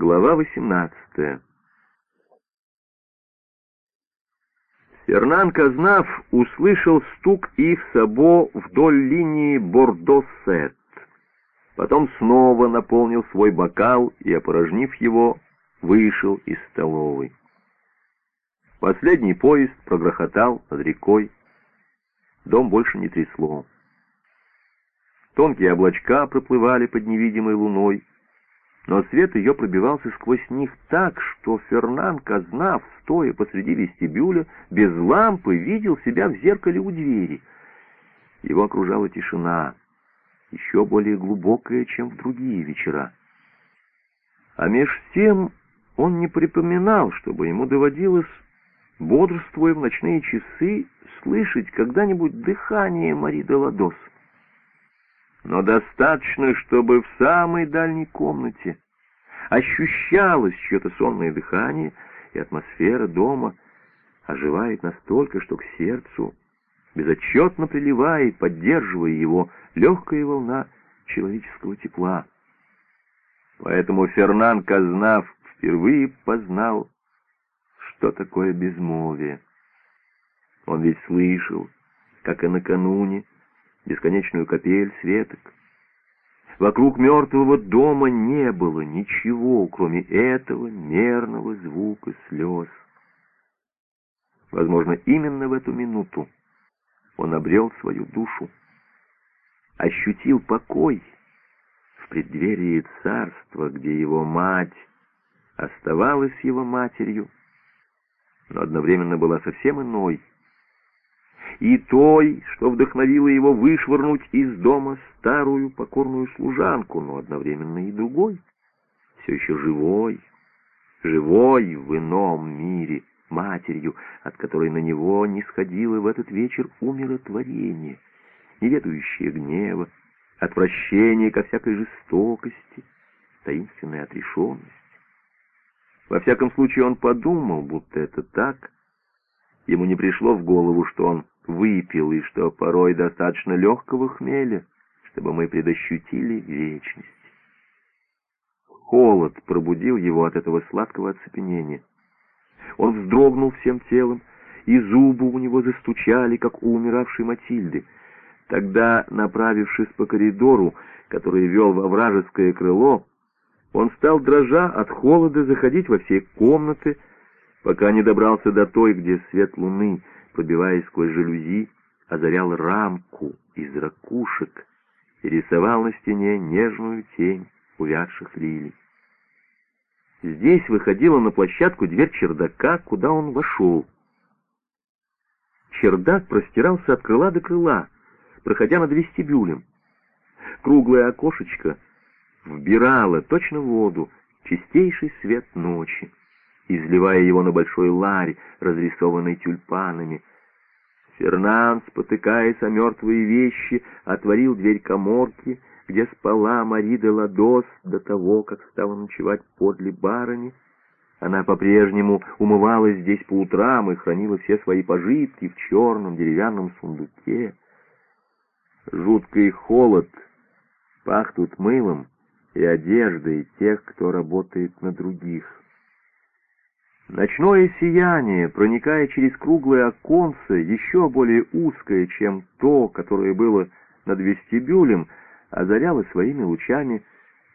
Глава 18 Фернан Казнав услышал стук их сабо вдоль линии Бордо-Сет. Потом снова наполнил свой бокал и, опорожнив его, вышел из столовой. Последний поезд прогрохотал над рекой. Дом больше не трясло. Тонкие облачка проплывали под невидимой луной, но свет ее пробивался сквозь них так, что Фернан Казнав, стоя посреди вестибюля, без лампы видел себя в зеркале у двери. Его окружала тишина, еще более глубокая, чем в другие вечера. А меж тем он не припоминал, чтобы ему доводилось, бодрствуя в ночные часы, слышать когда-нибудь дыхание Мари де Ладос но достаточно, чтобы в самой дальней комнате ощущалось чье-то сонное дыхание, и атмосфера дома оживает настолько, что к сердцу безотчетно приливает, поддерживая его, легкая волна человеческого тепла. Поэтому Фернан Казнав впервые познал, что такое безмолвие. Он ведь слышал, как и накануне, бесконечную капель светок. Вокруг мертвого дома не было ничего, кроме этого мерного звука слез. Возможно, именно в эту минуту он обрел свою душу, ощутил покой в преддверии царства, где его мать оставалась его матерью, но одновременно была совсем иной, и той, что вдохновило его вышвырнуть из дома старую покорную служанку, но одновременно и другой, все еще живой, живой в ином мире, матерью, от которой на него не сходило в этот вечер умиротворение, не ведающее гнева, отвращение ко всякой жестокости, таинственная отрешенность. Во всяком случае, он подумал, будто это так. Ему не пришло в голову, что он выпил, и что порой достаточно легкого хмеля, чтобы мы предощутили вечность. Холод пробудил его от этого сладкого оцепенения. Он вздрогнул всем телом, и зубы у него застучали, как у умиравшей Матильды. Тогда, направившись по коридору, который вел во вражеское крыло, он стал, дрожа от холода, заходить во все комнаты, пока не добрался до той, где свет луны — пробиваясь сквозь жалюзи, озарял рамку из ракушек и рисовал на стене нежную тень увядших лилий. Здесь выходила на площадку дверь чердака, куда он вошел. Чердак простирался от крыла до крыла, проходя над вестибюлем. Круглое окошечко вбирало точно воду чистейший свет ночи изливая его на большой ларь, разрисованный тюльпанами. Фернан, спотыкаясь о мертвые вещи, отворил дверь коморки, где спала Мари де Ладос до того, как стала ночевать подле барыни. Она по-прежнему умывалась здесь по утрам и хранила все свои пожитки в черном деревянном сундуке. Жуткий холод пах тут мылом и одеждой тех, кто работает на других. Ночное сияние, проникая через круглое оконце, еще более узкое, чем то, которое было над вестибюлем, озаряло своими лучами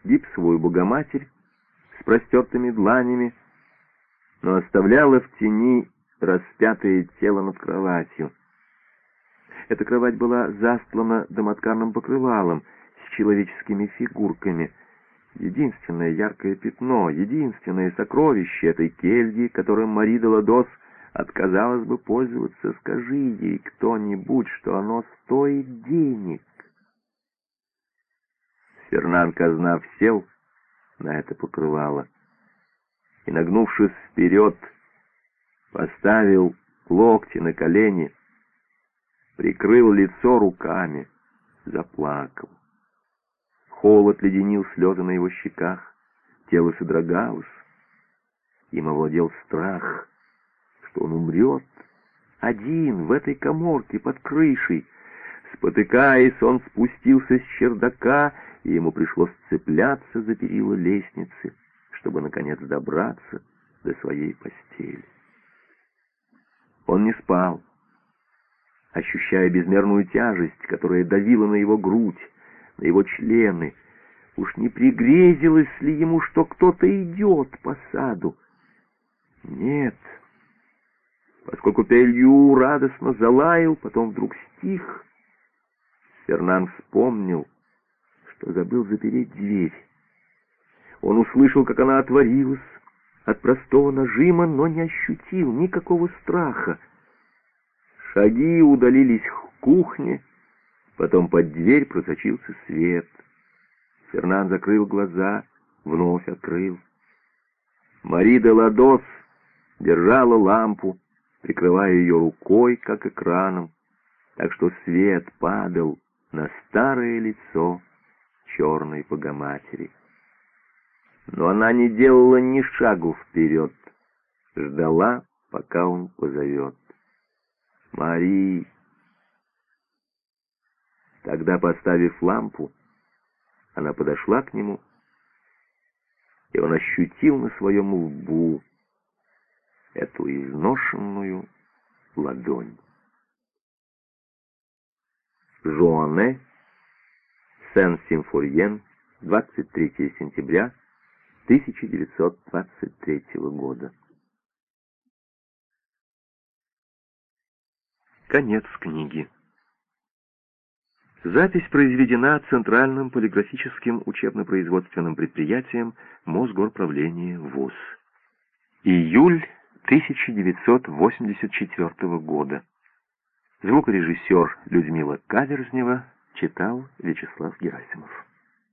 гипсовую богоматерь с простертыми дланями, но оставляло в тени распятое тело над кроватью. Эта кровать была застлана домотканным покрывалом с человеческими фигурками — Единственное яркое пятно, единственное сокровище этой кельи, которым Мари де Ладос отказалась бы пользоваться, скажи ей кто-нибудь, что оно стоит денег. Фернан Казнав сел на это покрывало и, нагнувшись вперед, поставил локти на колени, прикрыл лицо руками, заплакал. Холод леденил слезы на его щеках, тело содрогалось. Им овладел страх, что он умрет, один, в этой коморке, под крышей. Спотыкаясь, он спустился с чердака, и ему пришлось цепляться за перила лестницы, чтобы, наконец, добраться до своей постели. Он не спал, ощущая безмерную тяжесть, которая давила на его грудь, на его члены. Уж не пригрезилось ли ему, что кто-то идет по саду? Нет, поскольку Пелью радостно залаял, потом вдруг стих, Фернан вспомнил, что забыл запереть дверь. Он услышал, как она отворилась от простого нажима, но не ощутил никакого страха. Шаги удалились к кухне, потом под дверь просочился свет. Фернан закрыл глаза, вновь открыл. Мари де Ладос держала лампу, прикрывая ее рукой, как экраном, так что свет падал на старое лицо черной богоматери. Но она не делала ни шагу вперед, ждала, пока он позовет. «Мари!» Тогда, поставив лампу, она подошла к нему, и он ощутил на своем лбу эту изношенную ладонь. Жуане, Сен-Симфурьен, 23 сентября 1923 года. Конец книги. Запись произведена Центральным полиграфическим учебно-производственным предприятием Мосгорправления ВОЗ. Июль 1984 года. Звукорежиссер Людмила Каверзнева читал Вячеслав Герасимов.